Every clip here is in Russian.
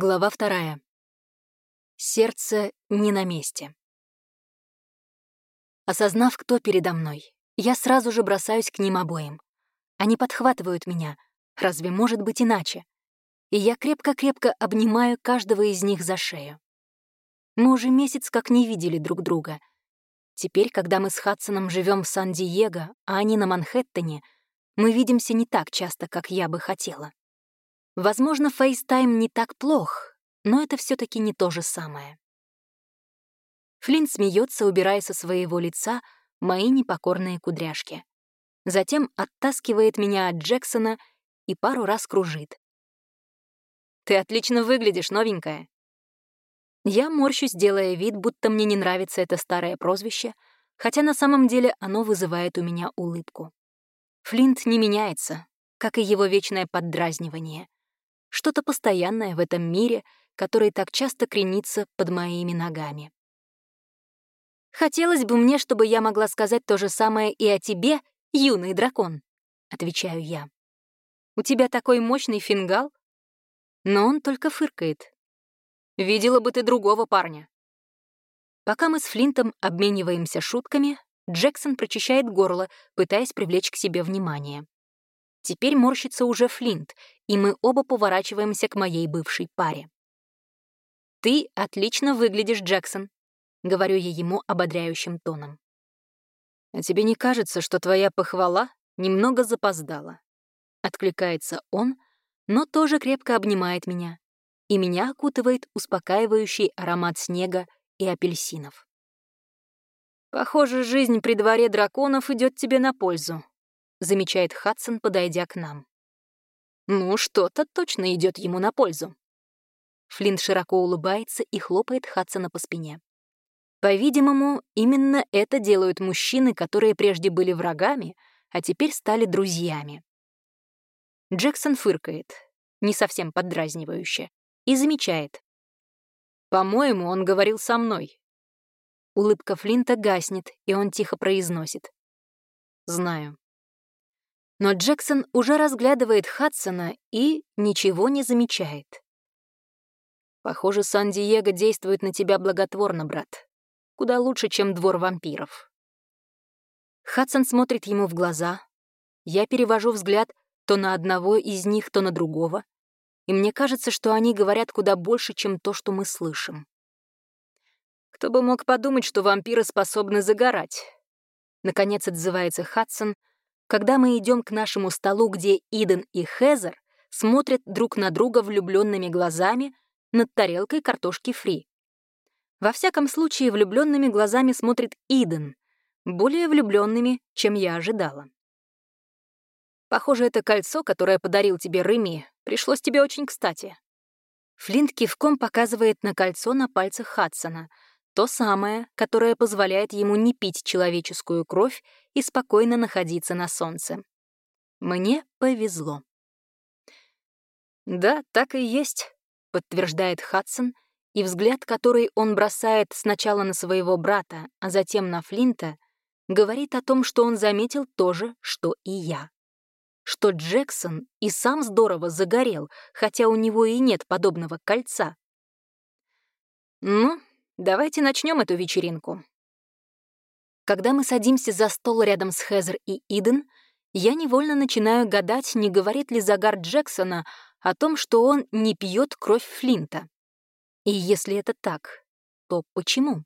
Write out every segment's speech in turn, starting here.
Глава вторая. Сердце не на месте. Осознав, кто передо мной, я сразу же бросаюсь к ним обоим. Они подхватывают меня. Разве может быть иначе? И я крепко-крепко обнимаю каждого из них за шею. Мы уже месяц как не видели друг друга. Теперь, когда мы с Хадсоном живем в Сан-Диего, а они на Манхэттене, мы видимся не так часто, как я бы хотела. Возможно, FaceTime не так плох, но это все таки не то же самое. Флинн смеется, убирая со своего лица мои непокорные кудряшки. Затем оттаскивает меня от Джексона и пару раз кружит. «Ты отлично выглядишь, новенькая». Я морщусь, делая вид, будто мне не нравится это старое прозвище, хотя на самом деле оно вызывает у меня улыбку. Флинт не меняется, как и его вечное поддразнивание что-то постоянное в этом мире, который так часто кренится под моими ногами. «Хотелось бы мне, чтобы я могла сказать то же самое и о тебе, юный дракон», — отвечаю я. «У тебя такой мощный фингал?» Но он только фыркает. «Видела бы ты другого парня». Пока мы с Флинтом обмениваемся шутками, Джексон прочищает горло, пытаясь привлечь к себе внимание. Теперь морщится уже Флинт, и мы оба поворачиваемся к моей бывшей паре. «Ты отлично выглядишь, Джексон», — говорю я ему ободряющим тоном. «А тебе не кажется, что твоя похвала немного запоздала?» Откликается он, но тоже крепко обнимает меня, и меня окутывает успокаивающий аромат снега и апельсинов. «Похоже, жизнь при дворе драконов идет тебе на пользу», замечает Хадсон, подойдя к нам. Ну, что-то точно идет ему на пользу. Флинт широко улыбается и хлопает Хадсона по спине. По-видимому, именно это делают мужчины, которые прежде были врагами, а теперь стали друзьями. Джексон фыркает, не совсем поддразнивающе, и замечает. «По-моему, он говорил со мной». Улыбка Флинта гаснет, и он тихо произносит. «Знаю». Но Джексон уже разглядывает Хадсона и ничего не замечает. «Похоже, Сан-Диего действует на тебя благотворно, брат. Куда лучше, чем двор вампиров». Хадсон смотрит ему в глаза. Я перевожу взгляд то на одного из них, то на другого. И мне кажется, что они говорят куда больше, чем то, что мы слышим. Кто бы мог подумать, что вампиры способны загорать? Наконец отзывается Хадсон, когда мы идем к нашему столу, где Иден и Хезер смотрят друг на друга влюбленными глазами над тарелкой картошки фри. Во всяком случае, влюбленными глазами смотрит Иден, более влюбленными, чем я ожидала. Похоже, это кольцо, которое подарил тебе Реми, пришлось тебе очень кстати. Флинт кивком показывает на кольцо на пальцах Хадсона — то самое, которое позволяет ему не пить человеческую кровь и спокойно находиться на солнце. Мне повезло. «Да, так и есть», — подтверждает Хадсон, и взгляд, который он бросает сначала на своего брата, а затем на Флинта, говорит о том, что он заметил то же, что и я. Что Джексон и сам здорово загорел, хотя у него и нет подобного кольца. «Ну, Давайте начнем эту вечеринку. Когда мы садимся за стол рядом с Хезер и Иден, я невольно начинаю гадать, не говорит ли загар Джексона о том, что он не пьет кровь Флинта. И если это так, то почему?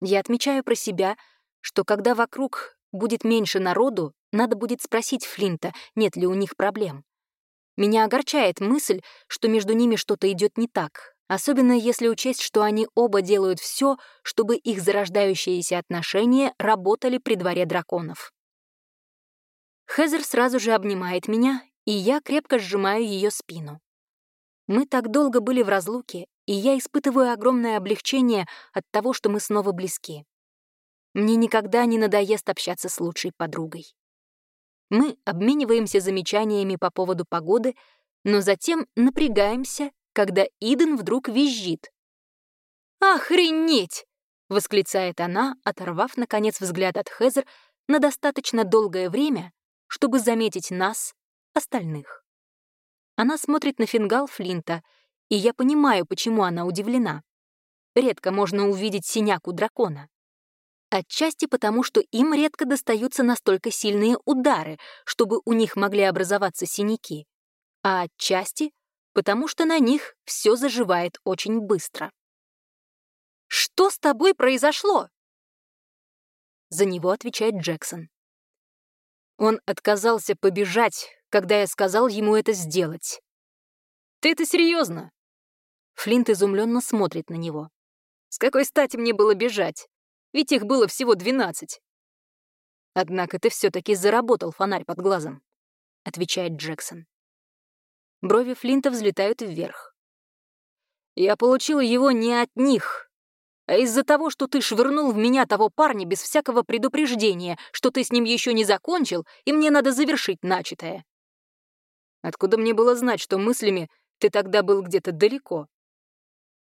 Я отмечаю про себя, что когда вокруг будет меньше народу, надо будет спросить Флинта, нет ли у них проблем. Меня огорчает мысль, что между ними что-то идет не так, Особенно если учесть, что они оба делают все, чтобы их зарождающиеся отношения работали при дворе драконов. Хезер сразу же обнимает меня, и я крепко сжимаю ее спину. Мы так долго были в разлуке, и я испытываю огромное облегчение от того, что мы снова близки. Мне никогда не надоест общаться с лучшей подругой. Мы обмениваемся замечаниями по поводу погоды, но затем напрягаемся когда Иден вдруг визжит. «Охренеть!» — восклицает она, оторвав, наконец, взгляд от Хезер на достаточно долгое время, чтобы заметить нас, остальных. Она смотрит на фингал Флинта, и я понимаю, почему она удивлена. Редко можно увидеть синяк у дракона. Отчасти потому, что им редко достаются настолько сильные удары, чтобы у них могли образоваться синяки, а отчасти потому, что на них все заживает очень быстро. «Что с тобой произошло?» За него отвечает Джексон. Он отказался побежать, когда я сказал ему это сделать. «Ты это серьезно? Флинт изумленно смотрит на него. «С какой стати мне было бежать? Ведь их было всего двенадцать». «Однако ты все таки заработал фонарь под глазом», — отвечает Джексон. Брови Флинта взлетают вверх. «Я получил его не от них, а из-за того, что ты швырнул в меня того парня без всякого предупреждения, что ты с ним еще не закончил, и мне надо завершить начатое. Откуда мне было знать, что мыслями ты тогда был где-то далеко?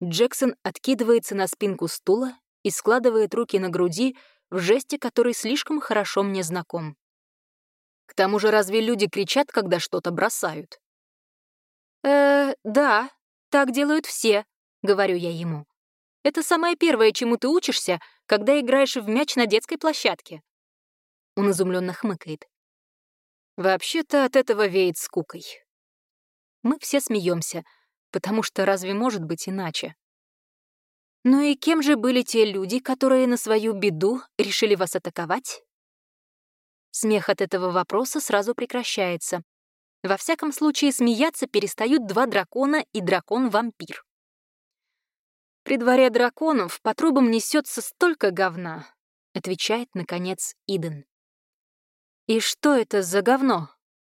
Джексон откидывается на спинку стула и складывает руки на груди в жесте, который слишком хорошо мне знаком. К тому же разве люди кричат, когда что-то бросают? «Э, да, так делают все», — говорю я ему. Это самое первое, чему ты учишься, когда играешь в мяч на детской площадке. Он изумленно хмыкает. Вообще-то от этого веет скукой. Мы все смеемся, потому что разве может быть иначе? Ну и кем же были те люди, которые на свою беду решили вас атаковать? Смех от этого вопроса сразу прекращается. Во всяком случае, смеяться перестают два дракона и дракон-вампир. При дворе драконов по трубам несется столько говна, отвечает, наконец, Иден. И что это за говно?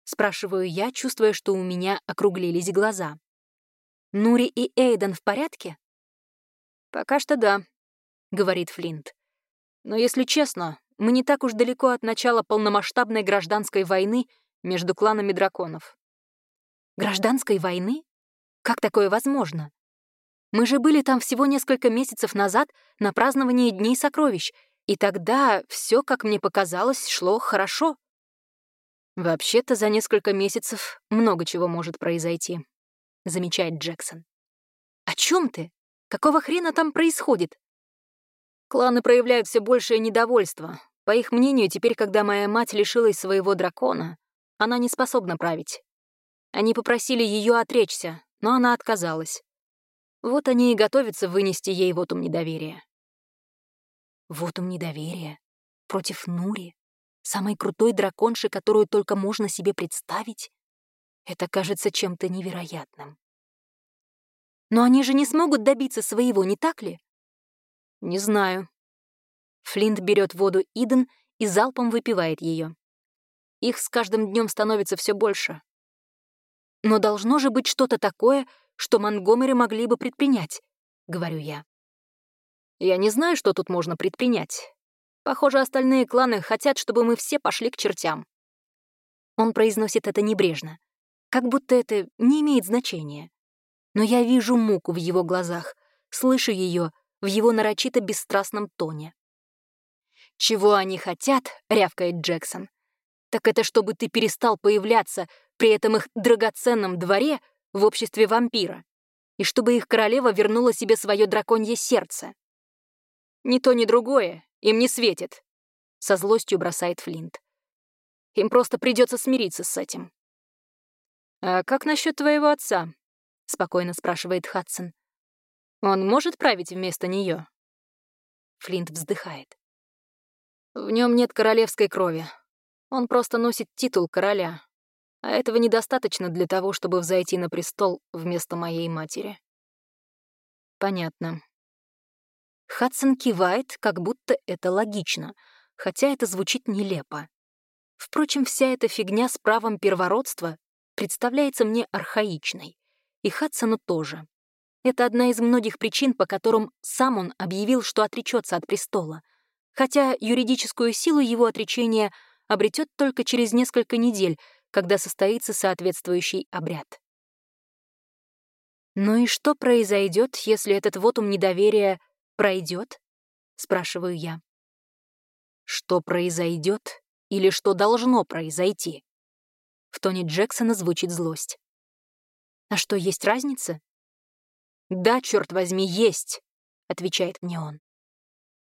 Спрашиваю я, чувствуя, что у меня округлились глаза. Нури и Эйден в порядке? Пока что да, говорит Флинт. Но если честно, мы не так уж далеко от начала полномасштабной гражданской войны между кланами драконов. Гражданской войны? Как такое возможно? Мы же были там всего несколько месяцев назад на праздновании Дней сокровищ, и тогда все, как мне показалось, шло хорошо. Вообще-то за несколько месяцев много чего может произойти, замечает Джексон. О чем ты? Какого хрена там происходит? Кланы проявляют все большее недовольство. По их мнению, теперь, когда моя мать лишилась своего дракона, она не способна править. Они попросили ее отречься, но она отказалась. Вот они и готовятся вынести ей вотум недоверия. Вотум недоверия? Против Нури? Самой крутой драконши, которую только можно себе представить? Это кажется чем-то невероятным. Но они же не смогут добиться своего, не так ли? Не знаю. Флинт берет воду Иден и залпом выпивает ее. Их с каждым днем становится все больше. Но должно же быть что-то такое, что Монгомери могли бы предпринять, — говорю я. Я не знаю, что тут можно предпринять. Похоже, остальные кланы хотят, чтобы мы все пошли к чертям. Он произносит это небрежно, как будто это не имеет значения. Но я вижу муку в его глазах, слышу ее в его нарочито бесстрастном тоне. «Чего они хотят?» — рявкает Джексон. «Так это чтобы ты перестал появляться при этом их драгоценном дворе в обществе вампира, и чтобы их королева вернула себе свое драконье сердце. Ни то, ни другое им не светит, — со злостью бросает Флинт. Им просто придется смириться с этим. «А как насчет твоего отца?» — спокойно спрашивает Хадсон. «Он может править вместо нее? Флинт вздыхает. В нем нет королевской крови. Он просто носит титул короля, а этого недостаточно для того, чтобы взойти на престол вместо моей матери. Понятно. Хадсон кивает, как будто это логично, хотя это звучит нелепо. Впрочем, вся эта фигня с правом первородства представляется мне архаичной, и Хадсону тоже. Это одна из многих причин, по которым сам он объявил, что отречется от престола, хотя юридическую силу его отречения обретет только через несколько недель — когда состоится соответствующий обряд. «Ну и что произойдет, если этот вотум недоверия пройдет? спрашиваю я. «Что произойдет или что должно произойти?» В тоне Джексона звучит злость. «А что, есть разница? «Да, черт возьми, есть», — отвечает мне он.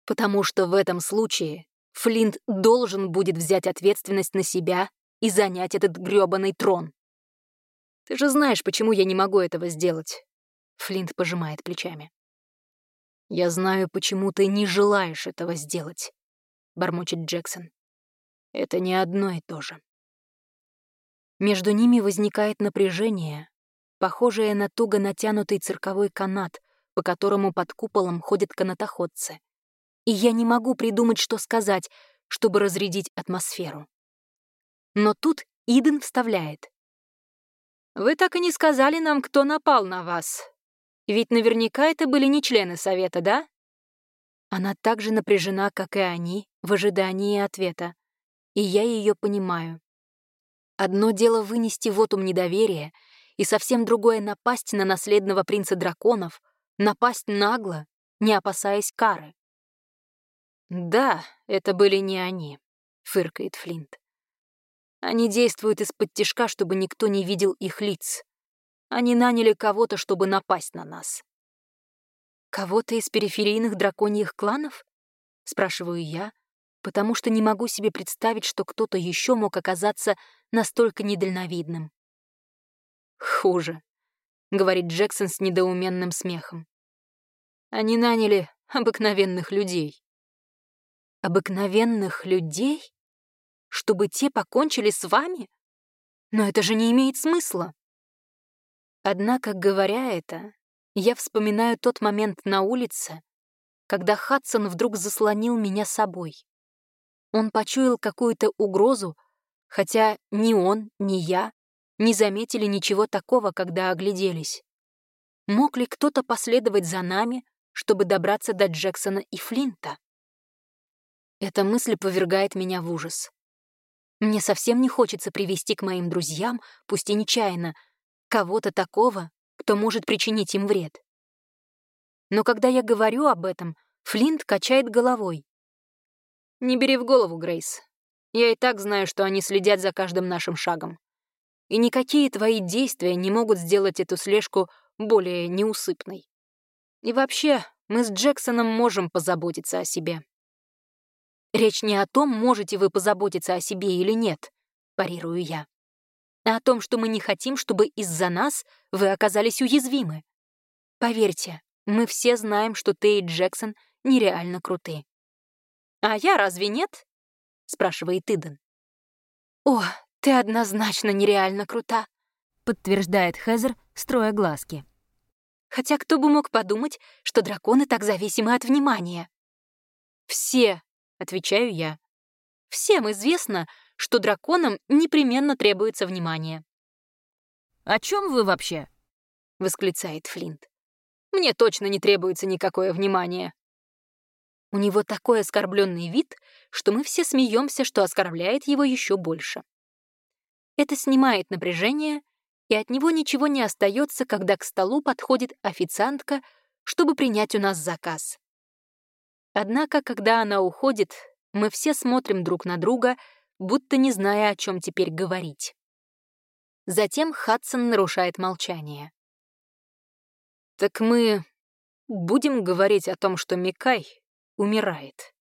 «Потому что в этом случае Флинт должен будет взять ответственность на себя и занять этот грёбаный трон. Ты же знаешь, почему я не могу этого сделать. Флинт пожимает плечами. Я знаю, почему ты не желаешь этого сделать, бормочет Джексон. Это не одно и то же. Между ними возникает напряжение, похожее на туго натянутый цирковой канат, по которому под куполом ходят канатоходцы. И я не могу придумать, что сказать, чтобы разрядить атмосферу. Но тут Иден вставляет. «Вы так и не сказали нам, кто напал на вас. Ведь наверняка это были не члены Совета, да?» Она так же напряжена, как и они, в ожидании ответа. И я ее понимаю. Одно дело вынести вотум недоверия, и совсем другое — напасть на наследного принца драконов, напасть нагло, не опасаясь кары. «Да, это были не они», — фыркает Флинт. Они действуют из-под тишка, чтобы никто не видел их лиц. Они наняли кого-то, чтобы напасть на нас. «Кого-то из периферийных драконьих кланов?» — спрашиваю я, потому что не могу себе представить, что кто-то еще мог оказаться настолько недальновидным. «Хуже», — говорит Джексон с недоуменным смехом. «Они наняли обыкновенных людей». «Обыкновенных людей?» чтобы те покончили с вами? Но это же не имеет смысла. Однако, говоря это, я вспоминаю тот момент на улице, когда Хадсон вдруг заслонил меня собой. Он почуял какую-то угрозу, хотя ни он, ни я не заметили ничего такого, когда огляделись. Мог ли кто-то последовать за нами, чтобы добраться до Джексона и Флинта? Эта мысль повергает меня в ужас. Мне совсем не хочется привести к моим друзьям, пусть и нечаянно, кого-то такого, кто может причинить им вред. Но когда я говорю об этом, Флинт качает головой. «Не бери в голову, Грейс. Я и так знаю, что они следят за каждым нашим шагом. И никакие твои действия не могут сделать эту слежку более неусыпной. И вообще, мы с Джексоном можем позаботиться о себе». Речь не о том, можете вы позаботиться о себе или нет, парирую я, а о том, что мы не хотим, чтобы из-за нас вы оказались уязвимы. Поверьте, мы все знаем, что ты и Джексон нереально круты. «А я разве нет?» — спрашивает Иден. «О, ты однозначно нереально крута», — подтверждает Хезер, строя глазки. «Хотя кто бы мог подумать, что драконы так зависимы от внимания?» «Все Отвечаю я. Всем известно, что драконам непременно требуется внимание. «О чем вы вообще?» — восклицает Флинт. «Мне точно не требуется никакое внимание». У него такой оскорбленный вид, что мы все смеемся, что оскорбляет его еще больше. Это снимает напряжение, и от него ничего не остается, когда к столу подходит официантка, чтобы принять у нас заказ. Однако, когда она уходит, мы все смотрим друг на друга, будто не зная, о чем теперь говорить. Затем Хадсон нарушает молчание. «Так мы будем говорить о том, что Микай умирает?»